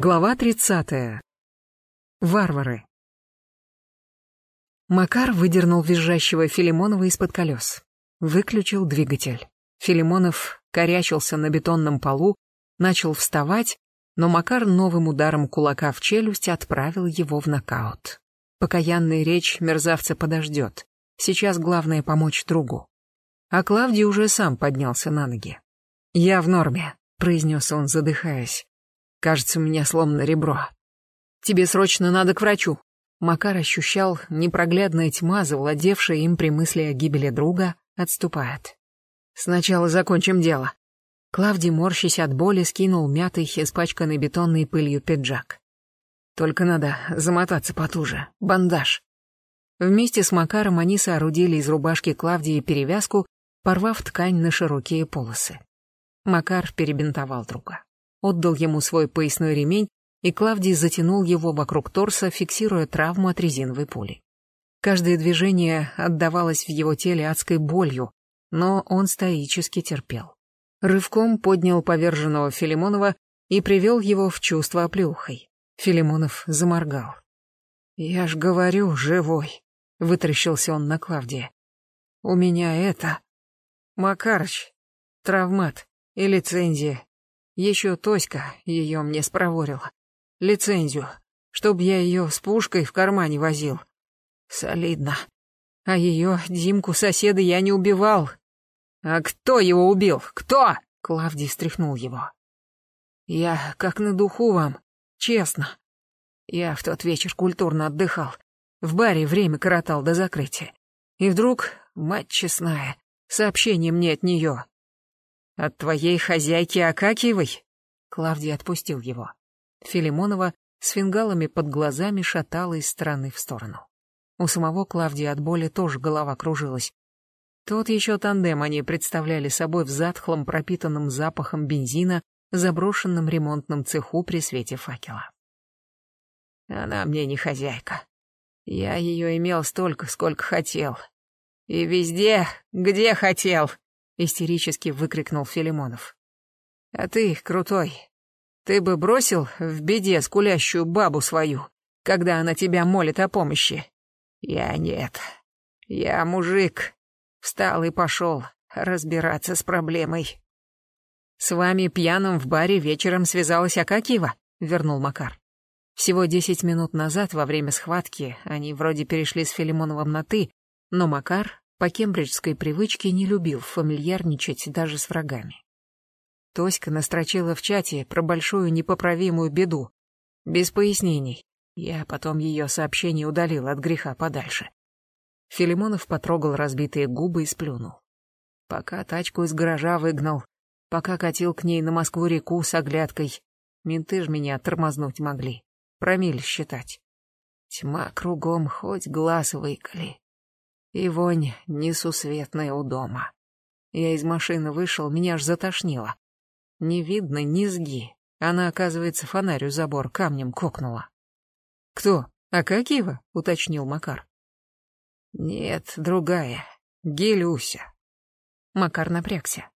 Глава 30. Варвары. Макар выдернул визжащего Филимонова из-под колес. Выключил двигатель. Филимонов корячился на бетонном полу, начал вставать, но Макар новым ударом кулака в челюсть отправил его в нокаут. Покаянная речь мерзавца подождет. Сейчас главное помочь другу. А Клавдий уже сам поднялся на ноги. «Я в норме», — произнес он, задыхаясь. Кажется, у меня сломано ребро. Тебе срочно надо к врачу. Макар ощущал, непроглядная тьма, завладевшая им при мысли о гибели друга, отступает. Сначала закончим дело. Клавдий, морщась от боли, скинул мятый, испачканный бетонной пылью пиджак. Только надо замотаться потуже. Бандаж. Вместе с Макаром они соорудили из рубашки Клавдии перевязку, порвав ткань на широкие полосы. Макар перебинтовал друга отдал ему свой поясной ремень, и Клавдий затянул его вокруг торса, фиксируя травму от резиновой пули. Каждое движение отдавалось в его теле адской болью, но он стоически терпел. Рывком поднял поверженного Филимонова и привел его в чувство оплеухой. Филимонов заморгал. «Я ж говорю, живой», — вытрящился он на Клавдия. «У меня это... Макарыч, травмат и лицензия. Еще Тоська ее мне спроворила. Лицензию, чтоб я ее с пушкой в кармане возил. Солидно. А ее, Димку, соседа, я не убивал. А кто его убил? Кто? Клавдий встряхнул его. Я как на духу вам, честно. Я в тот вечер культурно отдыхал. В баре время коротал до закрытия. И вдруг, мать честная, сообщение мне от нее. От твоей хозяйки Акакиевой? Клавдий отпустил его. Филимонова с фингалами под глазами шатала из стороны в сторону. У самого Клавдия от боли тоже голова кружилась. Тот еще тандем они представляли собой в затхлом, пропитанном запахом бензина, заброшенном ремонтном цеху при свете факела. Она мне не хозяйка. Я ее имел столько, сколько хотел. И везде, где хотел истерически выкрикнул Филимонов. А ты, крутой, ты бы бросил в беде скулящую бабу свою, когда она тебя молит о помощи? Я нет. Я мужик. Встал и пошел разбираться с проблемой. С вами пьяным в баре вечером связалась Акакиева, вернул Макар. Всего десять минут назад, во время схватки, они вроде перешли с Филимоновым на «ты», но Макар по кембриджской привычке не любил фамильярничать даже с врагами. Тоська настрочила в чате про большую непоправимую беду. Без пояснений. Я потом ее сообщение удалил от греха подальше. Филимонов потрогал разбитые губы и сплюнул. Пока тачку из гаража выгнал, пока катил к ней на Москву-реку с оглядкой, менты ж меня тормознуть могли, промиль считать. Тьма кругом, хоть глаз выколи. И вонь несусветная у дома. Я из машины вышел, меня аж затошнило. Не видно низги. Она, оказывается, фонарь у забор камнем кокнула. «Кто? Акакиева?» — уточнил Макар. «Нет, другая. Гелюся». Макар напрягся.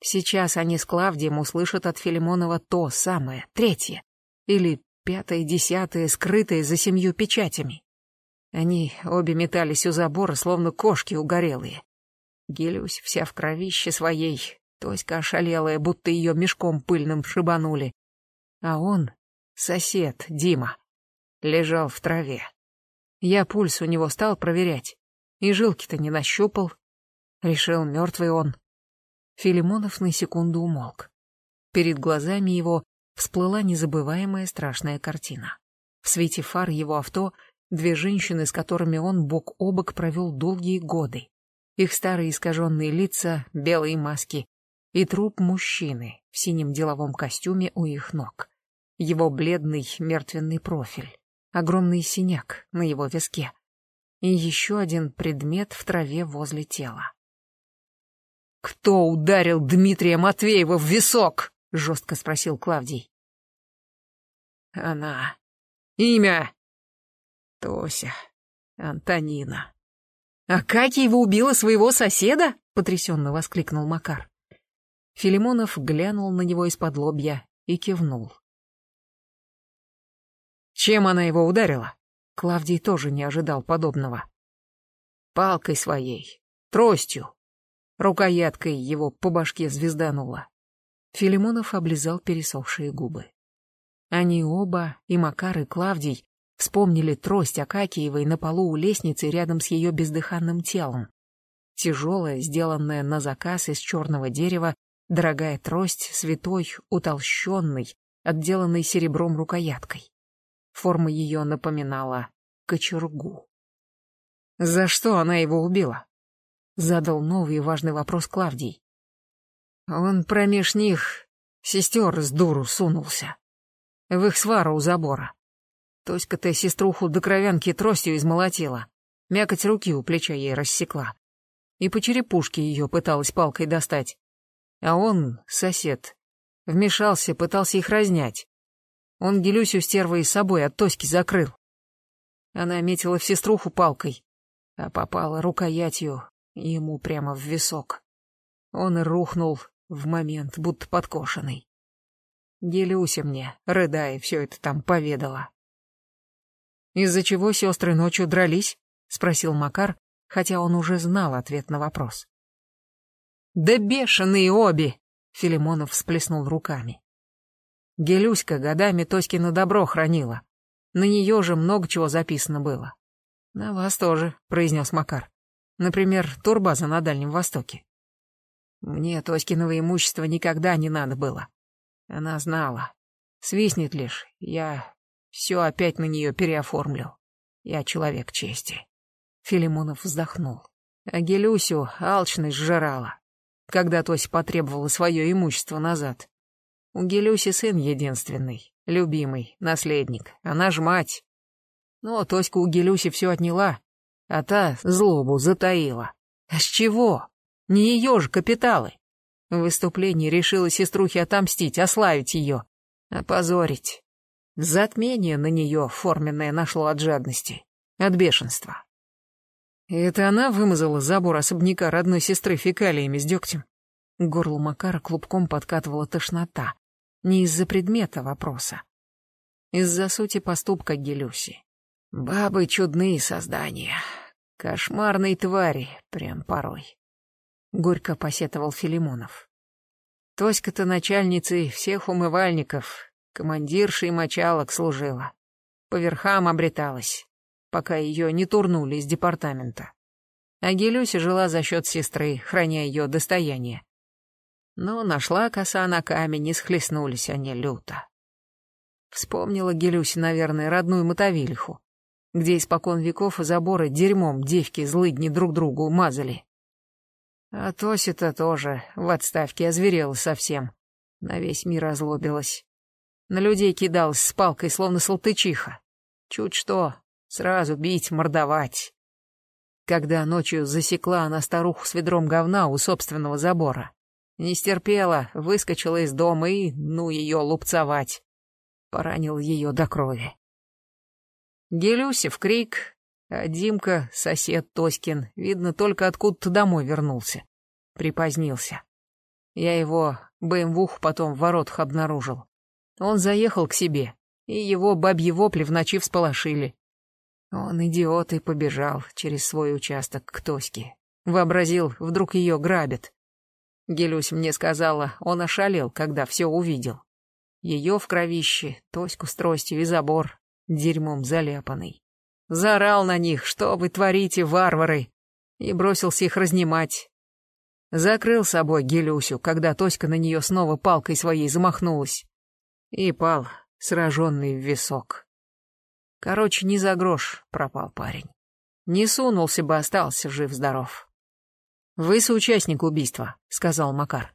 Сейчас они с Клавдием услышат от Филимонова то самое, третье. Или пятое-десятое, скрытое за семью печатями. Они обе метались у забора, словно кошки угорелые. Гелюсь вся в кровище своей, Тоська ошалелая, будто ее мешком пыльным шибанули. А он, сосед, Дима, лежал в траве. Я пульс у него стал проверять, и жилки-то не нащупал. Решил, мертвый он. Филимонов на секунду умолк. Перед глазами его всплыла незабываемая страшная картина. В свете фар его авто Две женщины, с которыми он бок о бок провел долгие годы. Их старые искаженные лица, белые маски и труп мужчины в синем деловом костюме у их ног. Его бледный мертвенный профиль, огромный синяк на его виске и еще один предмет в траве возле тела. «Кто ударил Дмитрия Матвеева в висок?» — жестко спросил Клавдий. «Она. Имя!» Тося, Антонина. «А Акакиева убила своего соседа?» — потрясенно воскликнул Макар. Филимонов глянул на него из-под лобья и кивнул. Чем она его ударила? Клавдий тоже не ожидал подобного. Палкой своей, тростью. Рукояткой его по башке звезданула. Филимонов облизал пересохшие губы. Они оба, и Макар, и Клавдий, вспомнили трость Акакиевой на полу у лестницы рядом с ее бездыханным телом. Тяжелая, сделанная на заказ из черного дерева, дорогая трость, святой, утолщенной, отделанной серебром рукояткой. Форма ее напоминала кочергу. «За что она его убила?» — задал новый важный вопрос Клавдий. Он промеж них сестер с дуру сунулся. В их свару у забора. Тоська-то сеструху до кровянки тростью измолотила. Мякоть руки у плеча ей рассекла. И по черепушке ее пыталась палкой достать. А он, сосед, вмешался, пытался их разнять. Он Гелюсю стервой с собой от Тоськи закрыл. Она метила в сеструху палкой, а попала рукоятью ему прямо в висок. Он и рухнул в момент, будто подкошенный. Гелюся мне, рыдая, все это там поведала. «Из-за чего сестры ночью дрались?» — спросил Макар, хотя он уже знал ответ на вопрос. «Да бешеные обе!» — Филимонов всплеснул руками. Гелюська годами Тоськино добро хранила. На нее же много чего записано было. «На вас тоже», — произнес Макар. «Например, турбаза на Дальнем Востоке. Мне Тоськиного имущества никогда не надо было. Она знала. Свистнет лишь, я все опять на нее переоформлю. Я человек чести. Филимонов вздохнул. А Гелюсю алчность сжирала, когда Тося потребовала свое имущество назад. У Гелюси сын единственный, любимый, наследник. Она ж мать. Но Тоська у Гелюси все отняла, а та злобу затаила. А с чего? Не ее же капиталы. В выступлении решила сеструхе отомстить, ославить ее, опозорить. Затмение на нее форменное нашло от жадности, от бешенства. Это она вымазала забор особняка родной сестры фекалиями с дегтем. К горлу Макара клубком подкатывала тошнота. Не из-за предмета вопроса. Из-за сути поступка Гелюси. Бабы чудные создания. Кошмарные твари, прям порой горько посетовал Филимонов. Тоська-то начальницей всех умывальников, командиршей мочалок служила. По верхам обреталась, пока ее не турнули из департамента. А Гелюся жила за счет сестры, храня ее достояние. Но нашла коса на камень, и схлестнулись они люто. Вспомнила Гелюся, наверное, родную Мотовилиху, где испокон веков заборы дерьмом девки злыдни друг другу мазали. А Тося-то тоже в отставке озверела совсем. На весь мир озлобилась. На людей кидалась с палкой, словно салтычиха. Чуть что, сразу бить, мордовать. Когда ночью засекла она старуху с ведром говна у собственного забора. Не стерпела, выскочила из дома и, ну, ее лупцевать. Поранил ее до крови. Гелюся в крик, а Димка, сосед Тоськин, видно, только откуда-то домой вернулся. Припозднился. Я его БМВуху потом в воротах обнаружил. Он заехал к себе, и его бабьи вопли в ночи всполошили. Он, идиот, и побежал через свой участок к Тоське. Вообразил, вдруг ее грабят. Гелюсь мне сказала, он ошалел, когда все увидел. Ее в кровище, Тоську с тростью и забор, дерьмом заляпанный. Заорал на них, что вы творите, варвары, и бросился их разнимать. Закрыл собой Гелюсю, когда Тоська на нее снова палкой своей замахнулась. И пал, сраженный в висок. Короче, не за грош пропал парень. Не сунулся бы, остался жив-здоров. «Вы соучастник убийства», — сказал Макар.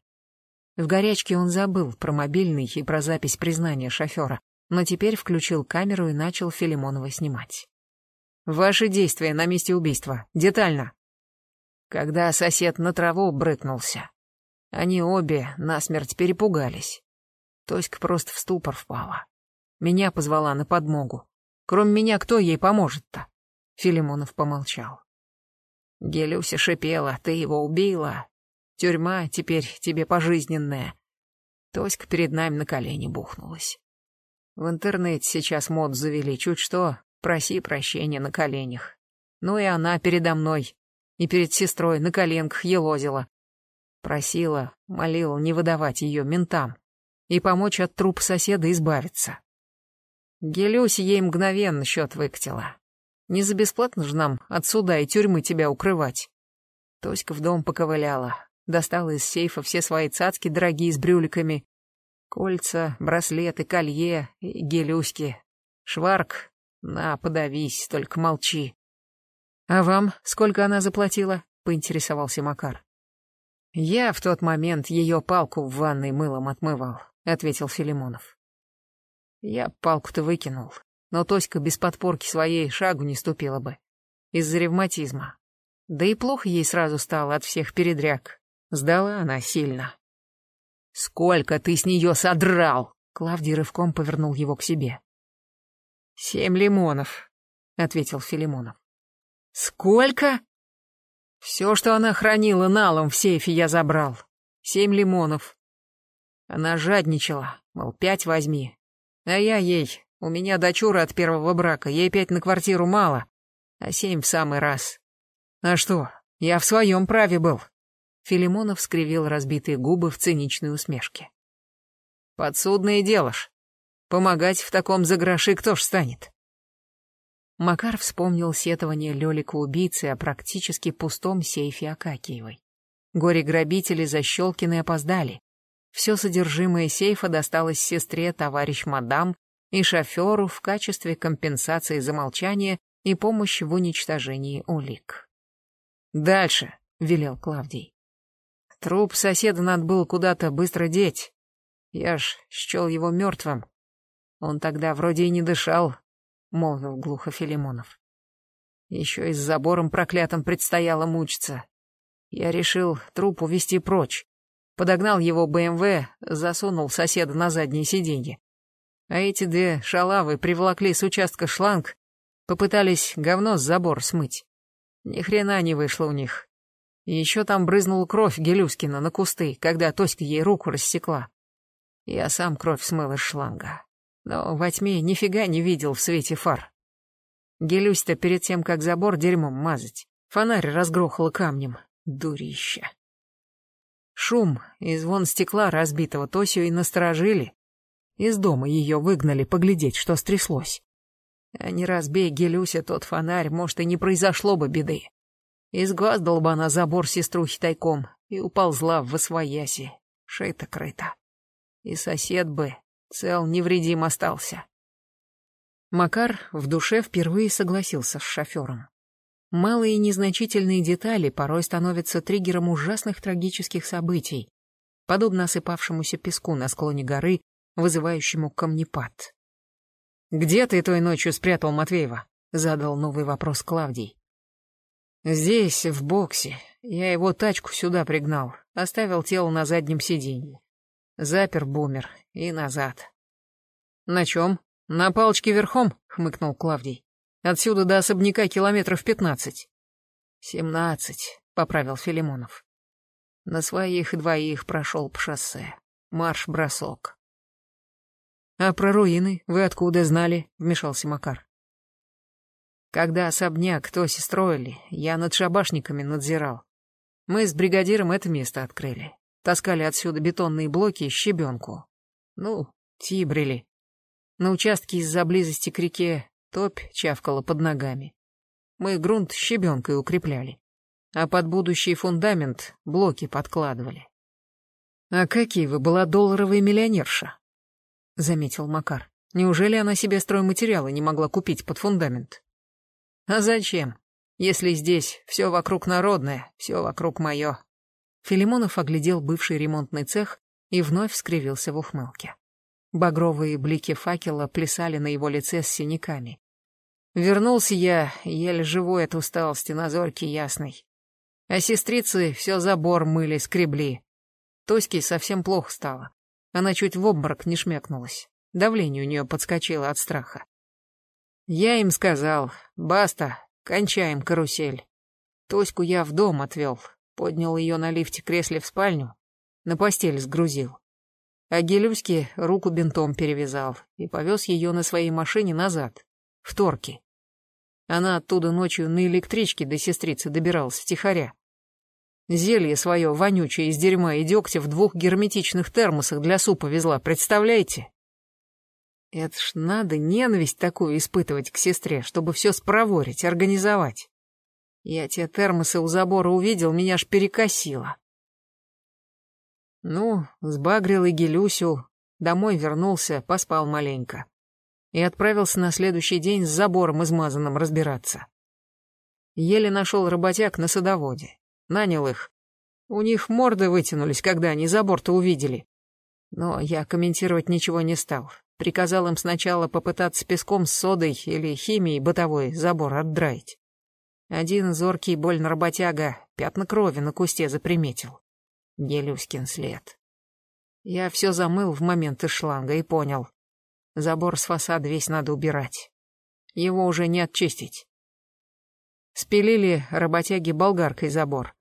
В горячке он забыл про мобильный и про запись признания шофера, но теперь включил камеру и начал Филимонова снимать. Ваши действия на месте убийства. Детально. Когда сосед на траву брыкнулся, они обе насмерть перепугались. Тоська просто в ступор впала. Меня позвала на подмогу. Кроме меня, кто ей поможет-то? Филимонов помолчал. Гелюся шипела, ты его убила. Тюрьма теперь тебе пожизненная. Тоська перед нами на колени бухнулась. В интернете сейчас мод завели, чуть что, проси прощения на коленях. Ну и она передо мной, и перед сестрой на коленках елозила. Просила, молила не выдавать ее ментам и помочь от труп соседа избавиться. Гелюсь ей мгновенно счет выкатила. Не за бесплатно же нам от суда и тюрьмы тебя укрывать. Тоська в дом поковыляла, достала из сейфа все свои цацки дорогие с брюликами, кольца, браслеты, колье и гелюськи. Шварк, на, подавись, только молчи. А вам сколько она заплатила? Поинтересовался Макар. Я в тот момент ее палку в ванной мылом отмывал, ответил Филимонов. Я палку-то выкинул, но Тоська без подпорки своей шагу не ступила бы. Из-за ревматизма. Да и плохо ей сразу стало от всех передряг. Сдала она сильно. «Сколько ты с нее содрал?» Клавдий рывком повернул его к себе. «Семь лимонов», — ответил Филимонов. «Сколько?» «Все, что она хранила налом в сейфе, я забрал. Семь лимонов». Она жадничала, мол, пять возьми, а я ей, у меня дочура от первого брака, ей пять на квартиру мало, а семь в самый раз. А что, я в своем праве был. Филимонов скривил разбитые губы в циничной усмешке. Подсудное дело. Помогать в таком за гроши кто ж станет? Макар вспомнил сетование Лёлика-убийцы о практически пустом сейфе Акакиевой. Горе-грабители Защелкины опоздали. Все содержимое сейфа досталось сестре товарищ мадам и шоферу в качестве компенсации за молчание и помощи в уничтожении улик. «Дальше», — велел Клавдий. «Труп соседа надо было куда-то быстро деть. Я ж счел его мертвым. Он тогда вроде и не дышал», — молвил глухо Филимонов. «Еще и с забором проклятым предстояло мучиться. Я решил труп увести прочь. Подогнал его БМВ, засунул соседа на заднее сиденье. А эти две шалавы приволокли с участка шланг, попытались говно с забор смыть. Ни хрена не вышло у них. Еще там брызнула кровь Гелюскина на кусты, когда Тоська ей руку рассекла. Я сам кровь смыл из шланга. Но во тьме нифига не видел в свете фар. Гелюсь-то перед тем, как забор дерьмом мазать, фонарь разгрохала камнем. Дурища. Шум и звон стекла, разбитого Тосю, и насторожили. Из дома ее выгнали поглядеть, что стряслось. А не разбей Гелюся тот фонарь, может, и не произошло бы беды. Изгваздал бы она забор сеструхи тайком и уползла в освояси, шей-то крыта. И сосед бы цел невредим остался. Макар в душе впервые согласился с шофером. Малые незначительные детали порой становятся триггером ужасных трагических событий, подобно осыпавшемуся песку на склоне горы, вызывающему камнепад. «Где ты той ночью спрятал Матвеева?» — задал новый вопрос Клавдий. «Здесь, в боксе. Я его тачку сюда пригнал, оставил тело на заднем сиденье. Запер бумер и назад». «На чем? На палочке верхом?» — хмыкнул Клавдий. Отсюда до особняка километров пятнадцать. Семнадцать, поправил Филимонов. На своих двоих прошел по шоссе. Марш-бросок. А про руины вы откуда знали? Вмешался Макар. Когда особняк Тоси строили, я над шабашниками надзирал. Мы с бригадиром это место открыли. Таскали отсюда бетонные блоки и щебенку. Ну, тибрили. На участке из-за близости к реке Топь чавкала под ногами. Мы грунт щебенкой укрепляли, а под будущий фундамент блоки подкладывали. «А какие вы была долларовая миллионерша?» — заметил Макар. «Неужели она себе стройматериалы не могла купить под фундамент?» «А зачем, если здесь все вокруг народное, все вокруг мое?» Филимонов оглядел бывший ремонтный цех и вновь скривился в ухмылке. Багровые блики факела плясали на его лице с синяками. Вернулся я, еле живой от усталости на зорьке ясной. А сестрицы все забор мыли, скребли. Тоське совсем плохо стало. Она чуть в обморок не шмякнулась. Давление у нее подскочило от страха. Я им сказал, баста, кончаем карусель. Тоську я в дом отвел, поднял ее на лифте кресле в спальню, на постель сгрузил. А Гелюське руку бинтом перевязал и повез ее на своей машине назад, в Торки. Она оттуда ночью на электричке до сестрицы добиралась втихаря. Зелье свое, вонючее из дерьма и дегтя в двух герметичных термосах для супа везла, представляете? Это ж надо ненависть такую испытывать к сестре, чтобы все спроворить, организовать. Я те термосы у забора увидел, меня аж перекосило. Ну, сбагрил и Гелюсю, домой вернулся, поспал маленько. И отправился на следующий день с забором измазанным разбираться. Еле нашел работяг на садоводе. Нанял их. У них морды вытянулись, когда они забор-то увидели. Но я комментировать ничего не стал. Приказал им сначала попытаться песком с содой или химией бытовой забор отдраить. Один зоркий больно работяга пятна крови на кусте заприметил. Гелюскин след. Я все замыл в момент из шланга и понял. Забор с фасада весь надо убирать. Его уже не отчистить. Спилили работяги болгаркой забор.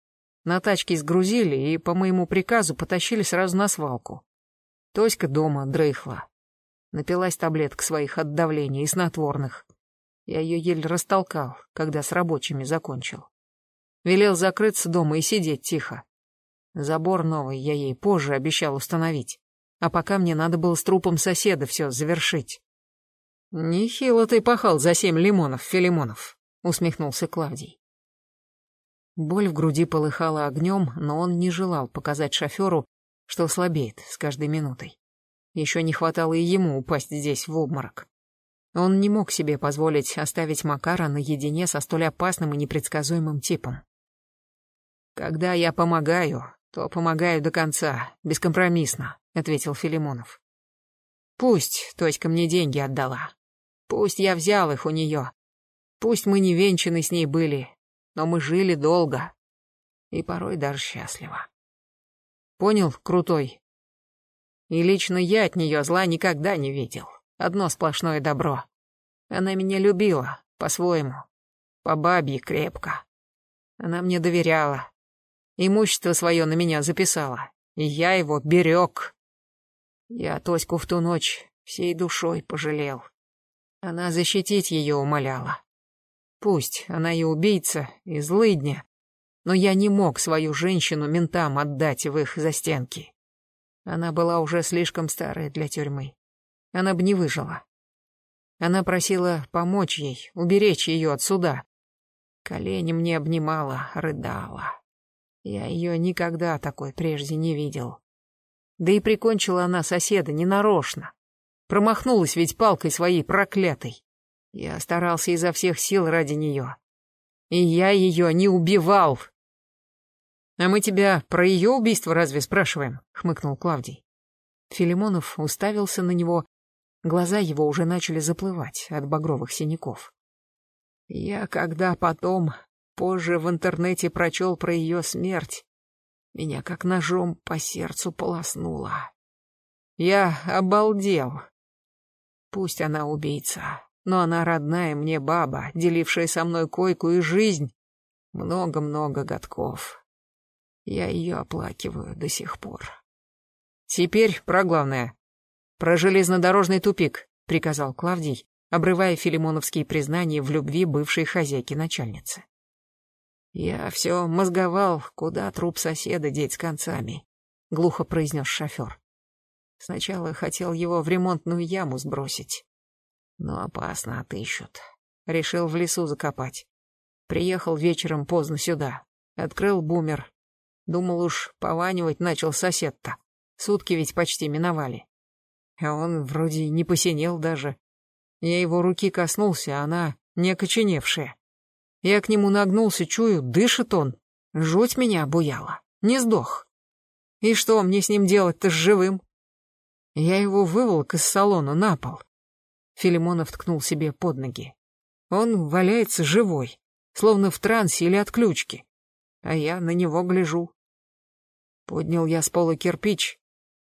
На тачке сгрузили и по моему приказу потащили сразу на свалку. Тоська дома дрыхла. Напилась таблеток своих от давления и снотворных. Я ее еле растолкал, когда с рабочими закончил. Велел закрыться дома и сидеть тихо. Забор новый я ей позже обещал установить, а пока мне надо было с трупом соседа все завершить. «Нехило ты пахал за семь лимонов, Филимонов», — усмехнулся Клавдий. Боль в груди полыхала огнем, но он не желал показать шоферу, что слабеет с каждой минутой. Еще не хватало и ему упасть здесь в обморок. Он не мог себе позволить оставить Макара наедине со столь опасным и непредсказуемым типом. «Когда я помогаю, то помогаю до конца, бескомпромиссно», — ответил Филимонов. «Пусть Тоська мне деньги отдала. Пусть я взял их у нее. Пусть мы не венчаны с ней были, но мы жили долго. И порой даже счастливо. Понял, крутой? И лично я от нее зла никогда не видел. Одно сплошное добро. Она меня любила, по-своему. По бабье крепко. Она мне доверяла. Имущество свое на меня записала. И я его берег. Я Тоську в ту ночь всей душой пожалел. Она защитить ее умоляла. Пусть она и убийца, и злыдня, но я не мог свою женщину ментам отдать в их застенки. Она была уже слишком старая для тюрьмы. Она бы не выжила. Она просила помочь ей, уберечь ее от суда. Колени мне обнимала, рыдала. Я ее никогда такой прежде не видел. Да и прикончила она соседа ненарочно. Промахнулась ведь палкой своей проклятой. Я старался изо всех сил ради нее. И я ее не убивал, «А мы тебя про ее убийство разве спрашиваем?» — хмыкнул Клавдий. Филимонов уставился на него, глаза его уже начали заплывать от багровых синяков. «Я когда потом, позже в интернете прочел про ее смерть, меня как ножом по сердцу полоснуло. Я обалдел. Пусть она убийца, но она родная мне баба, делившая со мной койку и жизнь много-много годков. Я ее оплакиваю до сих пор. Теперь про главное. Про железнодорожный тупик, приказал Клавдий, обрывая филимоновские признания в любви бывшей хозяйки-начальницы. Я все мозговал, куда труп соседа деть с концами, глухо произнес шофер. Сначала хотел его в ремонтную яму сбросить. Но опасно отыщут. Решил в лесу закопать. Приехал вечером поздно сюда. Открыл бумер, Думал уж, пованивать начал сосед-то. Сутки ведь почти миновали. А он вроде не посинел даже. Я его руки коснулся, а она не окоченевшая. Я к нему нагнулся, чую, дышит он. Жуть меня обуяла. Не сдох. И что мне с ним делать-то с живым? Я его выволок из салона на пол. Филимонов ткнул себе под ноги. Он валяется живой, словно в трансе или отключке. А я на него гляжу. Поднял я с пола кирпич,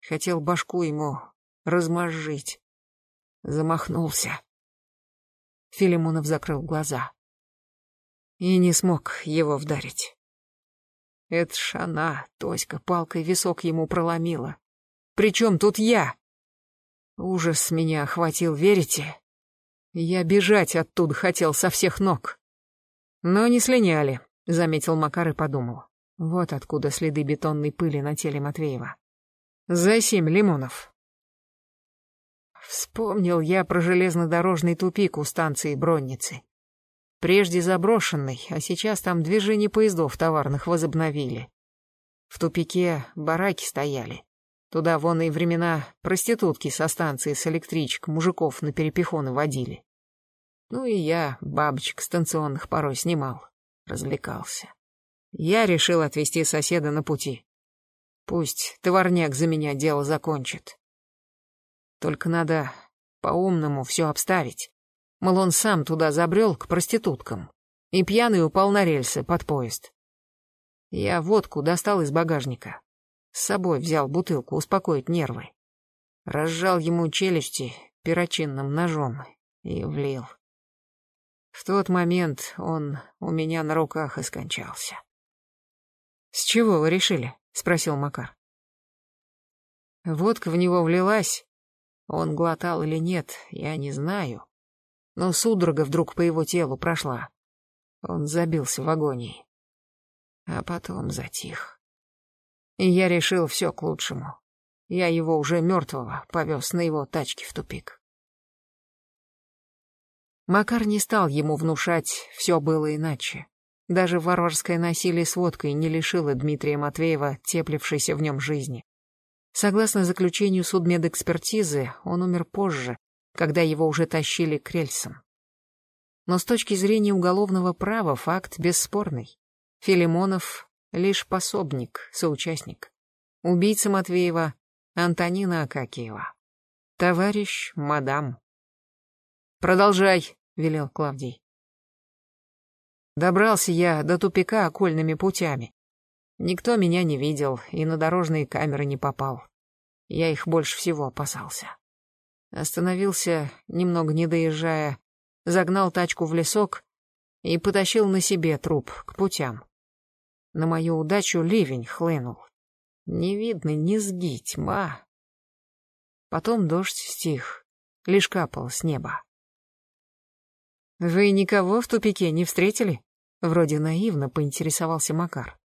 хотел башку ему размозжить. Замахнулся. Филимонов закрыл глаза. И не смог его вдарить. Это ж она, Тоська, палкой висок ему проломила. Причем тут я? Ужас меня охватил, верите? Я бежать оттуда хотел со всех ног. Но не слиняли, заметил Макар и подумал. Вот откуда следы бетонной пыли на теле Матвеева. За семь лимонов. Вспомнил я про железнодорожный тупик у станции Бронницы. Прежде заброшенный, а сейчас там движение поездов товарных возобновили. В тупике бараки стояли. Туда вон и времена проститутки со станции с электричек мужиков на перепихоны водили. Ну и я бабочек станционных порой снимал, развлекался. Я решил отвезти соседа на пути. Пусть товарняк за меня дело закончит. Только надо по-умному все обставить. Мол, он сам туда забрел к проституткам и пьяный упал на рельсы под поезд. Я водку достал из багажника. С собой взял бутылку успокоить нервы. Разжал ему челюсти перочинным ножом и влил. В тот момент он у меня на руках и скончался. «С чего вы решили?» — спросил Макар. Водка в него влилась. Он глотал или нет, я не знаю. Но судорога вдруг по его телу прошла. Он забился в агонии. А потом затих. И я решил все к лучшему. Я его уже мертвого повез на его тачке в тупик. Макар не стал ему внушать, все было иначе. Даже варварское насилие с водкой не лишило Дмитрия Матвеева теплившейся в нем жизни. Согласно заключению судмедэкспертизы, он умер позже, когда его уже тащили к рельсам. Но с точки зрения уголовного права факт бесспорный. Филимонов — лишь пособник, соучастник. Убийца Матвеева — Антонина Акакиева. Товарищ, мадам. «Продолжай», — велел Клавдий. Добрался я до тупика окольными путями. Никто меня не видел и на дорожные камеры не попал. Я их больше всего опасался. Остановился, немного не доезжая, загнал тачку в лесок и потащил на себе труп к путям. На мою удачу ливень хлынул. Не видно низги, тьма. Потом дождь стих, лишь капал с неба. «Вы никого в тупике не встретили?» Вроде наивно поинтересовался Макар.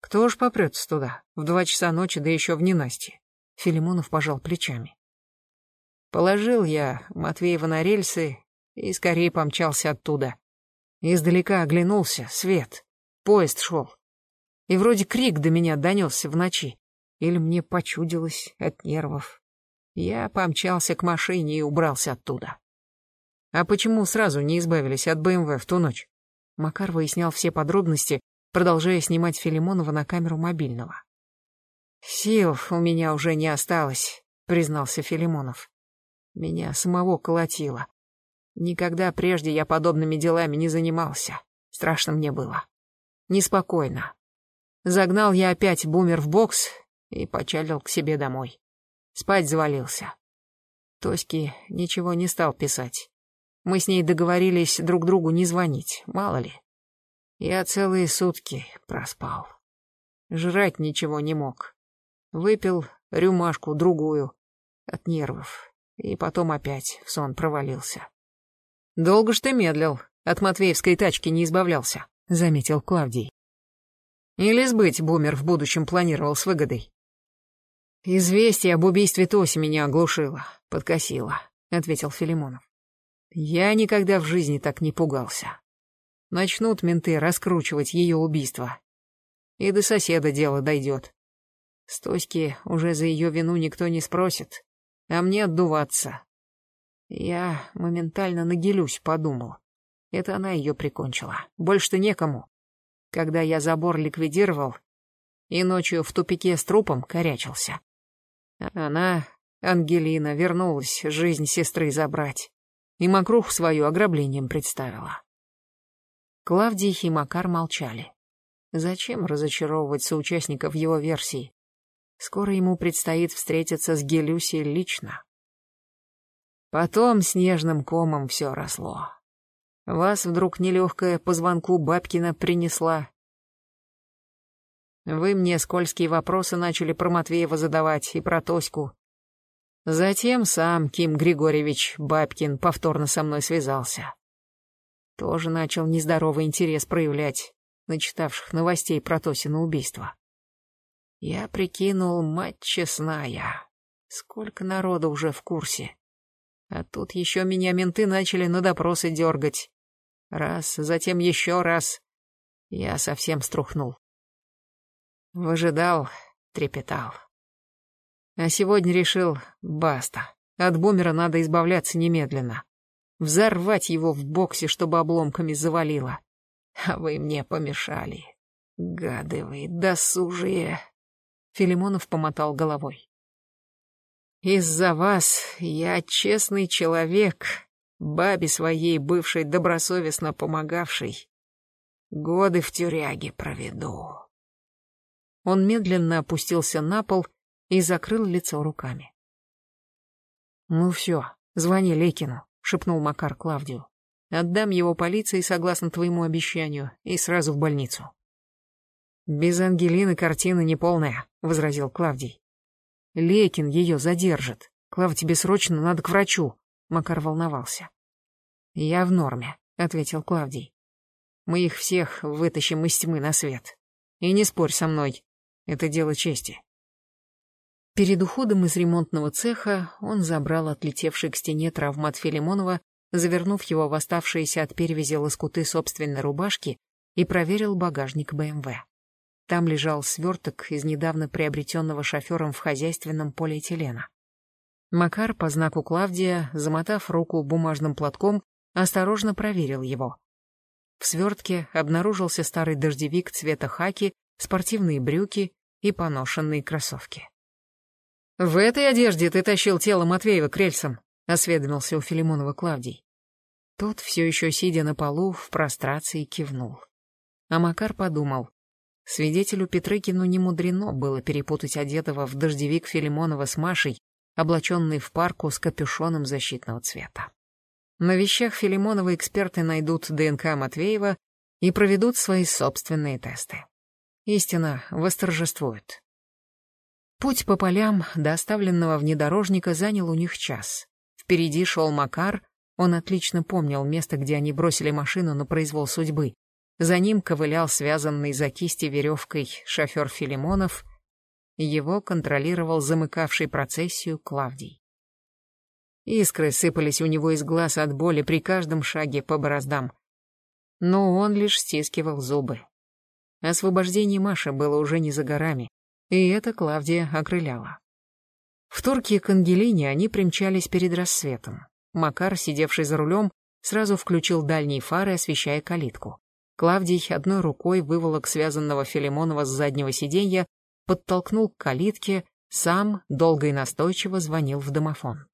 «Кто ж попрется туда, в два часа ночи, да еще в ненастье?» Филимонов пожал плечами. Положил я Матвеева на рельсы и скорее помчался оттуда. Издалека оглянулся, свет. Поезд шел. И вроде крик до меня донесся в ночи. Или мне почудилось от нервов. Я помчался к машине и убрался оттуда. А почему сразу не избавились от БМВ в ту ночь? Макар выяснял все подробности, продолжая снимать Филимонова на камеру мобильного. «Сил у меня уже не осталось», — признался Филимонов. «Меня самого колотило. Никогда прежде я подобными делами не занимался. Страшно мне было неспокойно. Загнал я опять бумер в бокс и почалил к себе домой. Спать завалился. Тоське ничего не стал писать. Мы с ней договорились друг другу не звонить, мало ли. Я целые сутки проспал. Жрать ничего не мог. Выпил рюмашку другую от нервов, и потом опять в сон провалился. «Долго ж ты медлил, от матвеевской тачки не избавлялся», — заметил Клавдий. «Или сбыть бумер в будущем планировал с выгодой?» «Известие об убийстве Тоси меня оглушило, подкосило», — ответил Филимонов. «Я никогда в жизни так не пугался. Начнут менты раскручивать ее убийство. И до соседа дело дойдет. С Тоськи уже за ее вину никто не спросит, а мне отдуваться. Я моментально нагелюсь, подумал. Это она ее прикончила. Больше-то некому. Когда я забор ликвидировал и ночью в тупике с трупом корячился. Она, Ангелина, вернулась жизнь сестры забрать. И мокруху свою ограблением представила. Клавдий и Макар молчали. Зачем разочаровывать соучастников его версии? Скоро ему предстоит встретиться с Гелюсей лично. Потом снежным комом все росло. Вас вдруг нелегкая по звонку Бабкина принесла. Вы мне скользкие вопросы начали про Матвеева задавать и про Тоську. Затем сам Ким Григорьевич Бабкин повторно со мной связался. Тоже начал нездоровый интерес проявлять, начитавших новостей про Тосина убийство. Я прикинул, мать честная, сколько народа уже в курсе. А тут еще меня менты начали на допросы дергать. Раз, затем еще раз. Я совсем струхнул. Выжидал, трепетал. А сегодня решил, баста, от бумера надо избавляться немедленно. Взорвать его в боксе, чтобы обломками завалило. А вы мне помешали. Гады вы, досужие. Филимонов помотал головой. Из-за вас я честный человек, бабе своей бывшей добросовестно помогавшей. Годы в тюряге проведу. Он медленно опустился на пол и закрыл лицо руками. «Ну все, звони Лекину», — шепнул Макар Клавдию. «Отдам его полиции согласно твоему обещанию и сразу в больницу». «Без Ангелины картина неполная», — возразил Клавдий. Лекин ее задержит. Клав, тебе срочно надо к врачу. Макар волновался. Я в норме, ответил Клавдий. Мы их всех вытащим из тьмы на свет. И не спорь со мной. Это дело чести. Перед уходом из ремонтного цеха он забрал отлетевший к стене травмат Филимонова, завернув его в оставшиеся от перевязи лоскуты собственной рубашки, и проверил багажник БМВ. Там лежал сверток из недавно приобретенного шофером в хозяйственном полиэтилена. Макар по знаку Клавдия, замотав руку бумажным платком, осторожно проверил его. В свертке обнаружился старый дождевик цвета хаки, спортивные брюки и поношенные кроссовки. «В этой одежде ты тащил тело Матвеева к рельсам», — осведомился у Филимонова Клавдий. Тот, все еще сидя на полу, в прострации кивнул. А Макар подумал, Свидетелю Петрыкину не мудрено было перепутать одетого в дождевик Филимонова с Машей, облаченный в парку с капюшоном защитного цвета. На вещах Филимонова эксперты найдут ДНК Матвеева и проведут свои собственные тесты. Истина восторжествует. Путь по полям до оставленного внедорожника занял у них час. Впереди шел Макар, он отлично помнил место, где они бросили машину на произвол судьбы, за ним ковылял связанный за кисти веревкой шофер Филимонов, его контролировал замыкавший процессию Клавдий. Искры сыпались у него из глаз от боли при каждом шаге по бороздам. Но он лишь стискивал зубы. Освобождение Маши было уже не за горами, и это Клавдия окрыляла. В турке к Ангелине они примчались перед рассветом. Макар, сидевший за рулем, сразу включил дальние фары, освещая калитку. Клавдий одной рукой выволок связанного Филимонова с заднего сиденья, подтолкнул к калитке, сам долго и настойчиво звонил в домофон.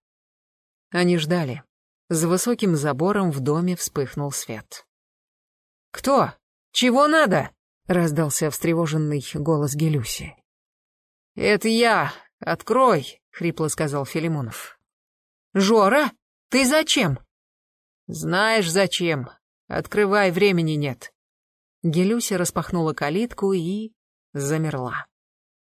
Они ждали. За высоким забором в доме вспыхнул свет. «Кто? Чего надо?» — раздался встревоженный голос Гелюси. «Это я! Открой!» — хрипло сказал Филимонов. «Жора, ты зачем?» «Знаешь, зачем. Открывай, времени нет. Гелюся распахнула калитку и... замерла.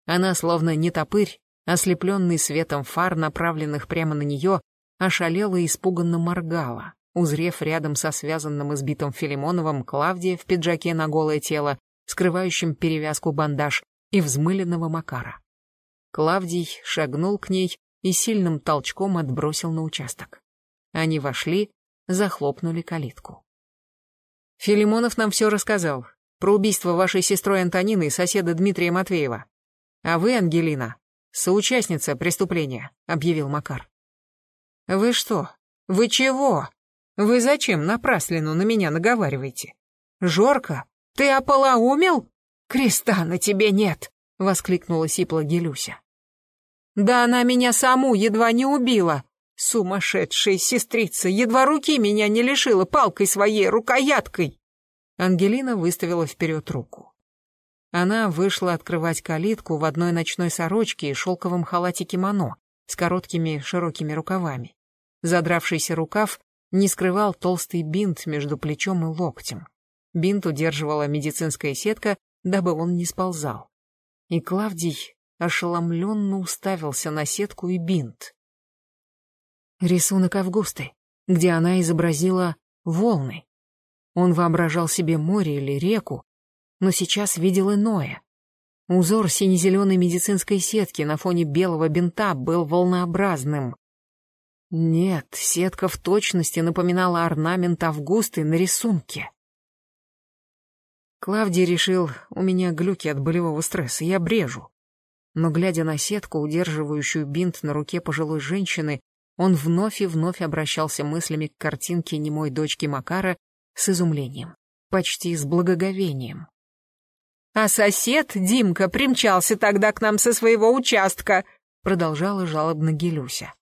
Она, словно не топырь, ослепленный светом фар, направленных прямо на нее, ошалела и испуганно моргала, узрев рядом со связанным избитым Филимоновым Клавдия в пиджаке на голое тело, скрывающим перевязку бандаж, и взмыленного Макара. Клавдий шагнул к ней и сильным толчком отбросил на участок. Они вошли, захлопнули калитку. Филимонов нам все рассказал. Про убийство вашей сестрой Антонины и соседа Дмитрия Матвеева. А вы, Ангелина, соучастница преступления, объявил Макар. Вы что? Вы чего? Вы зачем напраслину на меня наговариваете? Жорка, ты ополоумел? Креста на тебе нет, воскликнула сипла Гелюся. Да она меня саму едва не убила. Сумасшедшая сестрица едва руки меня не лишила палкой своей рукояткой. Ангелина выставила вперед руку. Она вышла открывать калитку в одной ночной сорочке и шелковом халате кимоно с короткими широкими рукавами. Задравшийся рукав не скрывал толстый бинт между плечом и локтем. Бинт удерживала медицинская сетка, дабы он не сползал. И Клавдий ошеломленно уставился на сетку и бинт. Рисунок Августы, где она изобразила волны. Он воображал себе море или реку, но сейчас видел иное. Узор сине-зеленой медицинской сетки на фоне белого бинта был волнообразным. Нет, сетка в точности напоминала орнамент Августы на рисунке. Клавдий решил, у меня глюки от болевого стресса, я брежу. Но глядя на сетку, удерживающую бинт на руке пожилой женщины, он вновь и вновь обращался мыслями к картинке немой дочки Макара с изумлением, почти с благоговением. «А сосед, Димка, примчался тогда к нам со своего участка», продолжала жалобно Гелюся.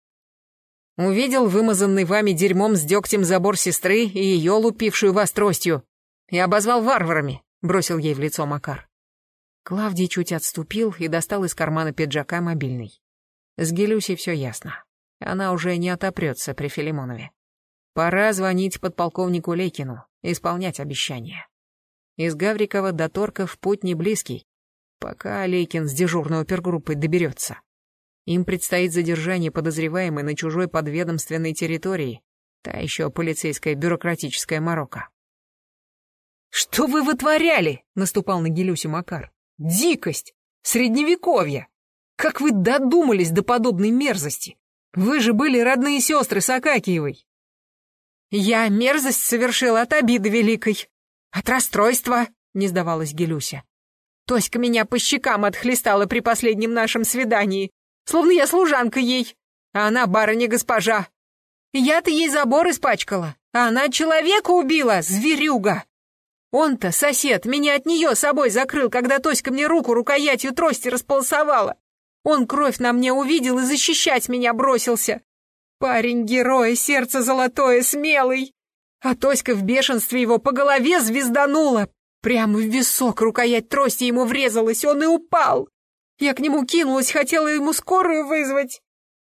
«Увидел вымазанный вами дерьмом с дегтем забор сестры и ее лупившую вас тростью. И обозвал варварами», бросил ей в лицо Макар. Клавдий чуть отступил и достал из кармана пиджака мобильный. С Гелюсей все ясно. Она уже не отопрется при Филимонове. Пора звонить подполковнику Лейкину, исполнять обещание. Из Гаврикова до Торков путь не близкий, пока Лейкин с дежурной опергруппой доберется. Им предстоит задержание подозреваемой на чужой подведомственной территории, та еще полицейская бюрократическая морока. «Что вы вытворяли?» — наступал на Гелюсю Макар. «Дикость! Средневековье! Как вы додумались до подобной мерзости? Вы же были родные сестры Сакакиевой!» «Я мерзость совершила от обиды великой, от расстройства», — не сдавалась Гелюся. «Тоська меня по щекам отхлестала при последнем нашем свидании, словно я служанка ей, а она барыня-госпожа. Я-то ей забор испачкала, а она человека убила, зверюга!» Он-то, сосед, меня от нее собой закрыл, когда Тоська мне руку рукоятью трости располосовала. Он кровь на мне увидел и защищать меня бросился. Парень-герой, сердце золотое, смелый. А Тоська в бешенстве его по голове звезданула. Прямо в висок рукоять трости ему врезалась, он и упал. Я к нему кинулась, хотела ему скорую вызвать.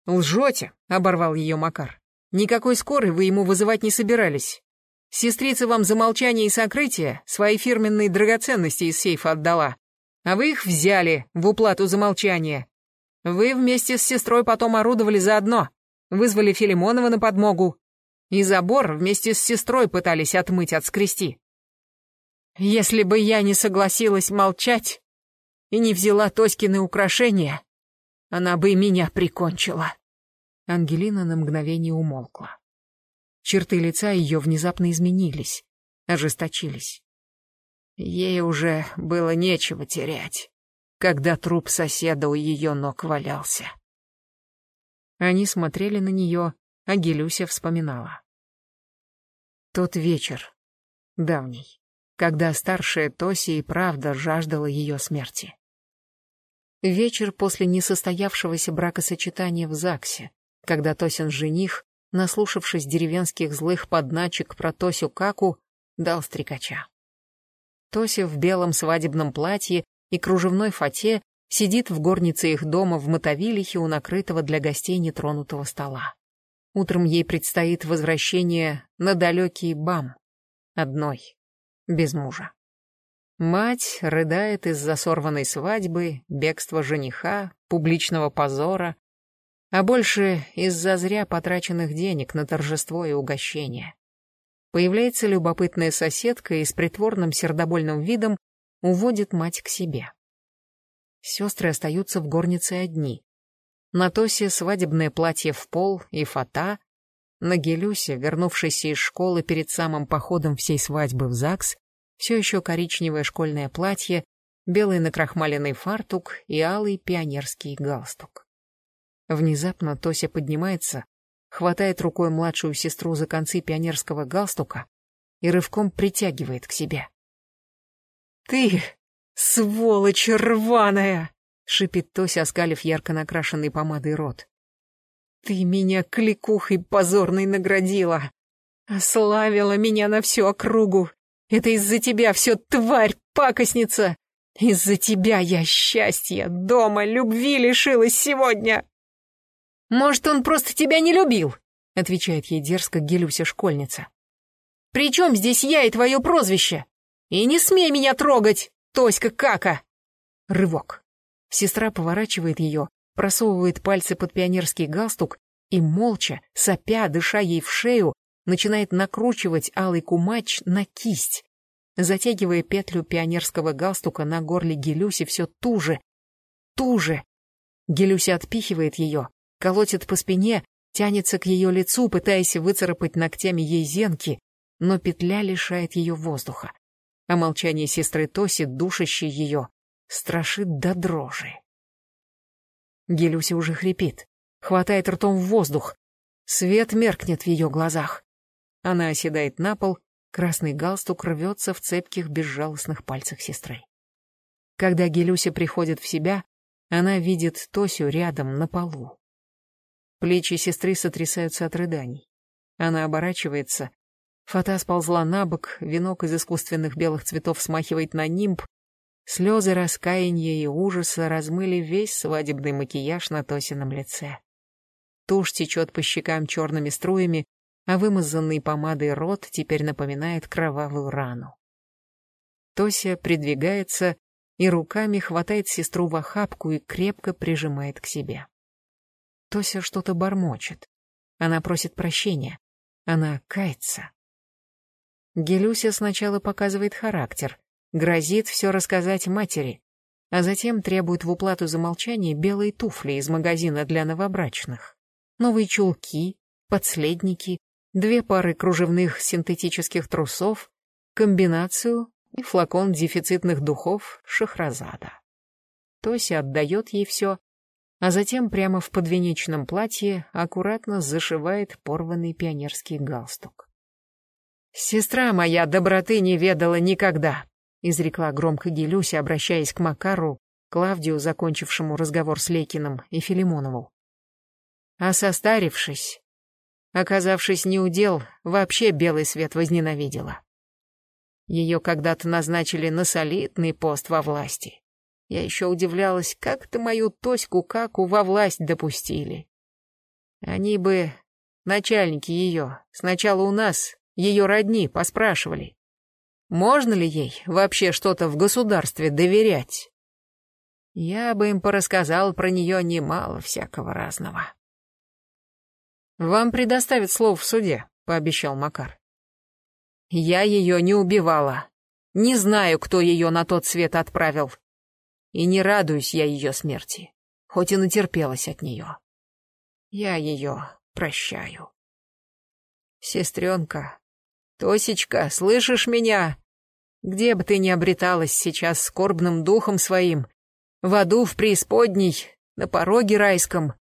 «Лжете», — оборвал ее Макар. «Никакой скорой вы ему вызывать не собирались. Сестрица вам за молчание и сокрытие свои фирменные драгоценности из сейфа отдала, а вы их взяли в уплату за молчание. Вы вместе с сестрой потом орудовали заодно, вызвали Филимонова на подмогу, и забор вместе с сестрой пытались отмыть от скрести. Если бы я не согласилась молчать и не взяла Тоськины украшения, она бы меня прикончила. Ангелина на мгновение умолкла. Черты лица ее внезапно изменились, ожесточились. Ей уже было нечего терять, когда труп соседа у ее ног валялся. Они смотрели на нее, а Гелюся вспоминала. Тот вечер, давний, когда старшая Тоси и правда жаждала ее смерти. Вечер после несостоявшегося бракосочетания в ЗАГСе, когда Тосин жених наслушавшись деревенских злых подначек про Тосю Каку, дал стрекача. Тося в белом свадебном платье и кружевной фате сидит в горнице их дома в Мотовилихе у накрытого для гостей нетронутого стола. Утром ей предстоит возвращение на далекий БАМ. Одной, без мужа. Мать рыдает из-за сорванной свадьбы, бегства жениха, публичного позора, а больше из-за зря потраченных денег на торжество и угощение. Появляется любопытная соседка и с притворным сердобольным видом уводит мать к себе. Сестры остаются в горнице одни. На Тосе свадебное платье в пол и фата, на Гелюсе, вернувшейся из школы перед самым походом всей свадьбы в ЗАГС, все еще коричневое школьное платье, белый накрахмаленный фартук и алый пионерский галстук. Внезапно Тося поднимается, хватает рукой младшую сестру за концы пионерского галстука и рывком притягивает к себе. «Ты, сволочь рваная!» — шипит Тося, оскалив ярко накрашенный помадой рот. «Ты меня кликухой позорной наградила! Ославила меня на всю округу! Это из-за тебя все, тварь, пакостница! Из-за тебя я счастья, дома, любви лишилась сегодня!» «Может, он просто тебя не любил?» — отвечает ей дерзко Гелюся-школьница. «При чем здесь я и твое прозвище? И не смей меня трогать, Тоська Кака!» Рывок. Сестра поворачивает ее, просовывает пальцы под пионерский галстук и, молча, сопя, дыша ей в шею, начинает накручивать алый кумач на кисть, затягивая петлю пионерского галстука на горле Гелюси все туже, туже. Гелюся отпихивает ее, колотит по спине, тянется к ее лицу, пытаясь выцарапать ногтями ей зенки, но петля лишает ее воздуха. А молчание сестры Тоси, душащей ее, страшит до дрожи. Гелюся уже хрипит, хватает ртом в воздух. Свет меркнет в ее глазах. Она оседает на пол, красный галстук рвется в цепких безжалостных пальцах сестры. Когда Гелюся приходит в себя, она видит Тосю рядом на полу. Плечи сестры сотрясаются от рыданий. Она оборачивается. Фата сползла на бок, венок из искусственных белых цветов смахивает на нимб. Слезы раскаяния и ужаса размыли весь свадебный макияж на Тосином лице. Тушь течет по щекам черными струями, а вымазанный помадой рот теперь напоминает кровавую рану. Тося придвигается и руками хватает сестру в охапку и крепко прижимает к себе. Тося что-то бормочет. Она просит прощения. Она кается. Гелюся сначала показывает характер, грозит все рассказать матери, а затем требует в уплату за молчание белые туфли из магазина для новобрачных, новые чулки, подследники, две пары кружевных синтетических трусов, комбинацию и флакон дефицитных духов Шахразада. Тося отдает ей все, а затем прямо в подвенечном платье аккуратно зашивает порванный пионерский галстук. «Сестра моя доброты не ведала никогда», — изрекла громко Гелюся, обращаясь к Макару, Клавдию, закончившему разговор с Лейкиным и Филимонову. А состарившись, оказавшись неудел, вообще белый свет возненавидела. Ее когда-то назначили на солидный пост во власти. Я еще удивлялась, как-то мою Тоську Каку во власть допустили. Они бы, начальники ее, сначала у нас, ее родни, поспрашивали, можно ли ей вообще что-то в государстве доверять. Я бы им порассказал про нее немало всякого разного. «Вам предоставят слово в суде», — пообещал Макар. «Я ее не убивала. Не знаю, кто ее на тот свет отправил. И не радуюсь я ее смерти, хоть и натерпелась от нее. Я ее прощаю. Сестренка, Тосечка, слышишь меня? Где бы ты ни обреталась сейчас скорбным духом своим, в аду в преисподней, на пороге райском,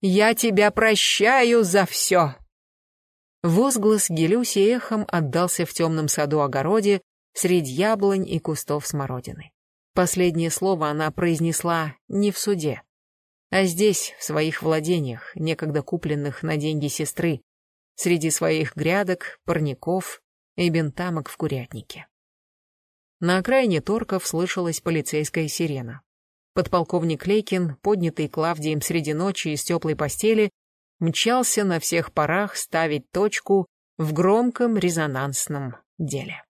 я тебя прощаю за все. Возглас Гелюси эхом отдался в темном саду-огороде среди яблонь и кустов смородины. Последнее слово она произнесла не в суде, а здесь, в своих владениях, некогда купленных на деньги сестры, среди своих грядок, парников и бентамок в курятнике. На окраине торков слышалась полицейская сирена. Подполковник Лейкин, поднятый Клавдием среди ночи из теплой постели, мчался на всех парах ставить точку в громком резонансном деле.